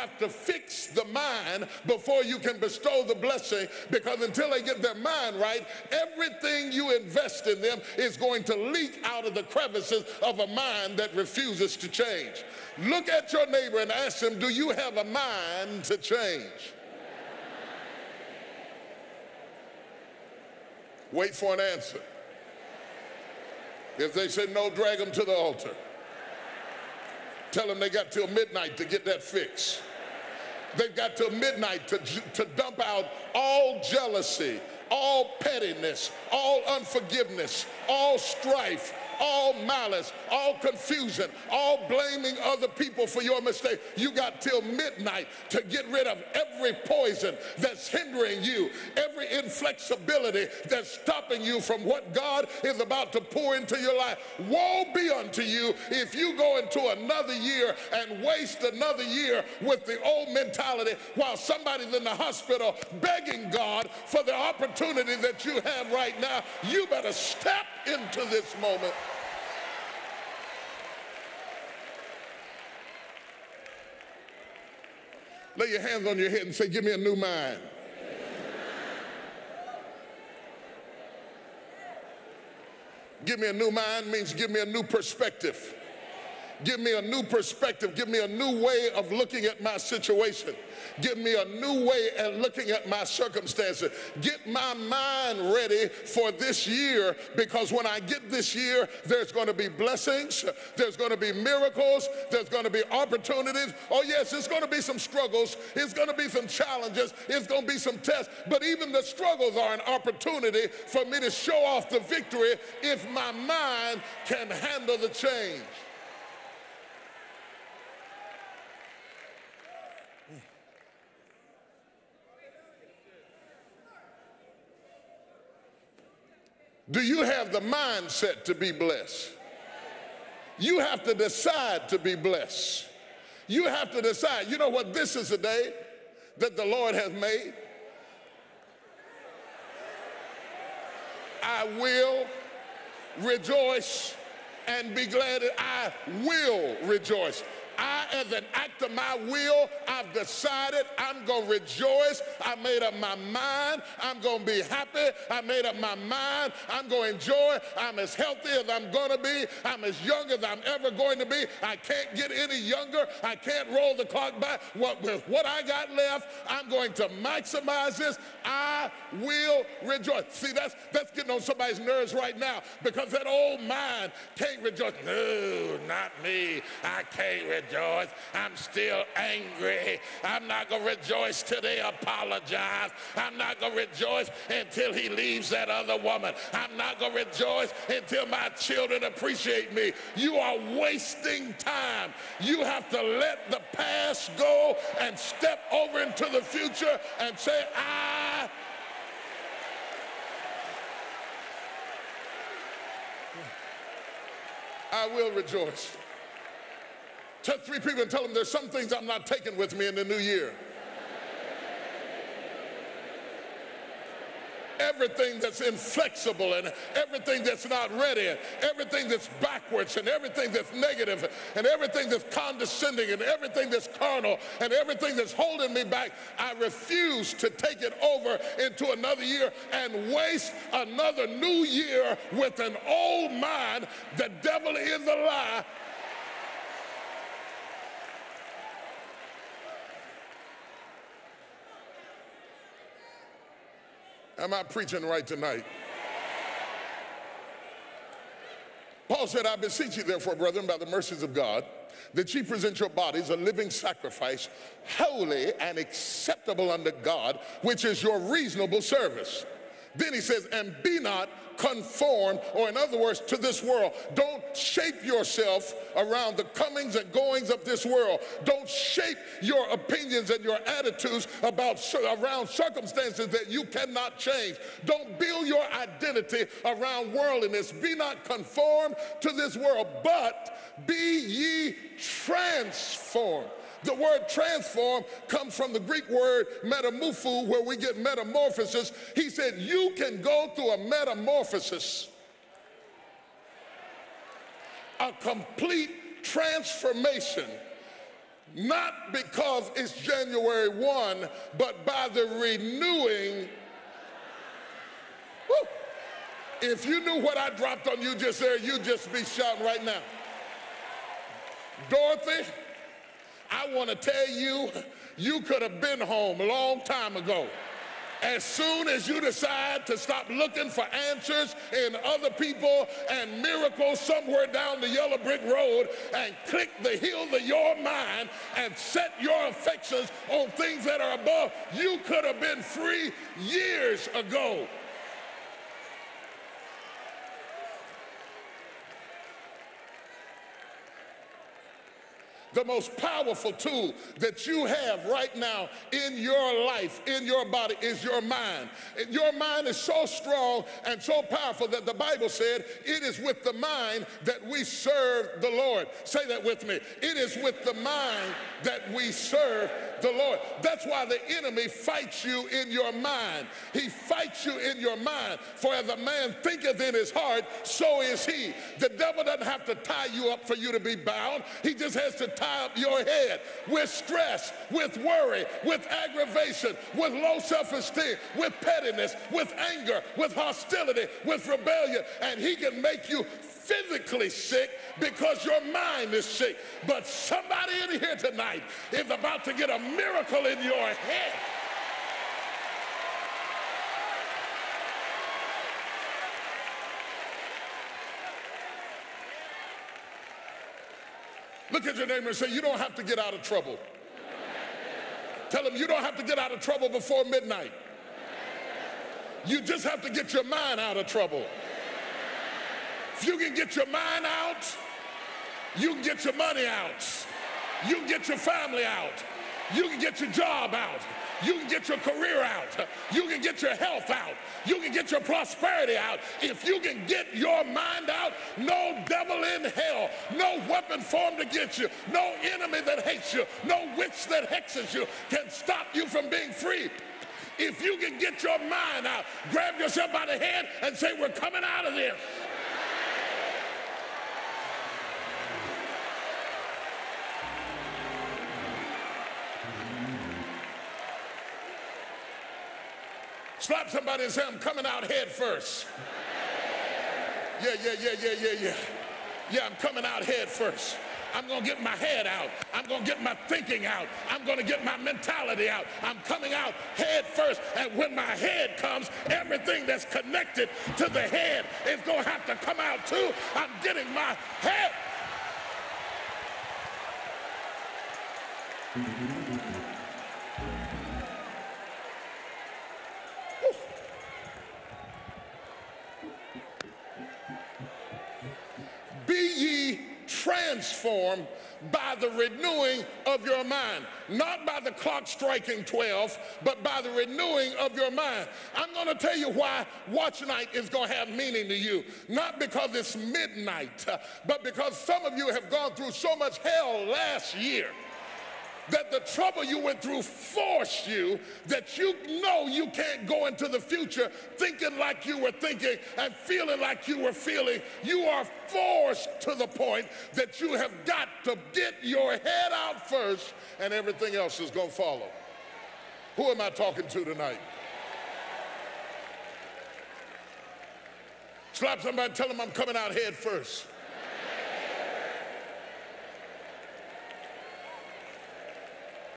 have to fix the mind before you can bestow the blessing because until they get their mind right, everything you invest in them is going to leak out of the crevices of a mind that refuses to change. Look at your neighbor and ask him, Do you have a mind to change? Wait for an answer. If they say no, drag them to the altar. Tell them they got till midnight to get that fix. They've got till midnight to, to dump out all jealousy, all pettiness, all unforgiveness, all strife, all malice, all confusion, all blaming other people for your mistake. You got till midnight to get rid of every poison that's hindering you, every inflexibility that's stopping you from what God is about to pour into your life. Woe be unto you if you go into another year and waste another year with the old mentality while somebody's in the hospital begging God for the opportunity that you have right now. You better step into this moment. Lay your hands on your head and say, Give me a new mind. Give me a new mind means give me a new perspective. Give me a new perspective. Give me a new way of looking at my situation. Give me a new way of looking at my circumstances. Get my mind ready for this year because when I get this year, there's going to be blessings, there's going to be miracles, there's going to be opportunities. Oh, yes, it's going to be some struggles, it's going to be some challenges, it's going to be some tests, but even the struggles are an opportunity for me to show off the victory if my mind can handle the change. Do you have the mindset to be blessed? You have to decide to be blessed. You have to decide, you know what, this is a day that the Lord has made. I will rejoice and be glad. I will rejoice. I, as an act of my will, I've decided I'm going to rejoice. I made up my mind. I'm going to be happy. I made up my mind. I'm going to enjoy. I'm as healthy as I'm going to be. I'm as young as I'm ever going to be. I can't get any younger. I can't roll the clock back. What, with what I got left, I'm going to maximize this. I will rejoice. See, that's, that's getting on somebody's nerves right now because that old mind can't rejoice. No, not me. I can't rejoice. I'm still angry. I'm not to rejoice till they apologize. I'm not to rejoice until he leaves that other woman. I'm not to rejoice until my children appreciate me. You are wasting time. You have to let the past go and step over into the future and say, I I will rejoice. Touch three people and tell them there's some things I'm not taking with me in the new year. Everything that's inflexible and everything that's not ready and everything that's backwards and everything that's negative and everything that's condescending and everything that's carnal and everything that's holding me back, I refuse to take it over into another year and waste another new year with an old mind. The devil is a lie. Am I preaching right tonight? Paul said, I beseech you, therefore, brethren, by the mercies of God, that ye present your bodies a living sacrifice, holy and acceptable unto God, which is your reasonable service. Then he says, and be not conformed, or in other words, to this world. Don't shape yourself around the comings and goings of this world. Don't shape your opinions and your attitudes about around circumstances that you cannot change. Don't build your identity around worldliness. Be not conformed to this world, but be ye transformed the word transform comes from the Greek word metamorpho, where we get metamorphosis. He said, You can go through a metamorphosis, a complete transformation not because it's January 1, but by the renewing. Woo. If you knew what I dropped on you just there, you'd just be shouting right now. Dorothy, I want to tell you, you could have been home a long time ago. As soon as you decide to stop looking for answers in other people and miracles somewhere down the yellow brick road and click the heels of your mind and set your affections on things that are above, you could have been free years ago. The most powerful tool that you have right now in your life, in your body, is your mind. Your mind is so strong and so powerful that the Bible said it is with the mind that we serve the Lord. Say that with me. It is with the mind that we serve the Lord. That's why the enemy fights you in your mind. He fights you in your mind. For as a man thinketh in his heart, so is he. The devil doesn't have to tie you up for you to be bound. He just has to up your head with stress, with worry, with aggravation, with low self-esteem, with pettiness, with anger, with hostility, with rebellion. And he can make you physically sick because your mind is sick. But somebody in here tonight is about to get a miracle in your head. Look at your neighbor and say, You don't have to get out of trouble. Tell him you don't have to get out of trouble before midnight. You just have to get your mind out of trouble. If you can get your mind out, you can get your money out. You can get your family out. You can get your job out. You can get your career out. You can get your health out. You can get your prosperity out. If you can get your mind out, no devil in hell, no weapon formed against you, no enemy that hates you, no witch that hexes you can stop you from being free. If you can get your mind out, grab yourself by the head and say, We're coming out of this. Slap somebody and say, I'm coming out head first. Yeah, yeah, yeah, yeah, yeah, yeah. Yeah, I'm coming out head first. I'm going to get my head out. I'm going to get my thinking out. I'm going to get my mentality out. I'm coming out head first. And when my head comes, everything that's connected to the head is going to have to come out too. I'm getting my head. Mm-hmm. Transformed by the renewing of your mind. Not by the clock striking 12, but by the renewing of your mind. I'm going to tell you why watch night is going to have meaning to you. Not because it's midnight, but because some of you have gone through so much hell last year that the trouble you went through forced you that you know you can't go into the future thinking like you were thinking and feeling like you were feeling. You are forced to the point that you have got to get your head out first and everything else is going to follow. Who am I talking to tonight? Slap somebody, tell them I'm coming out head first.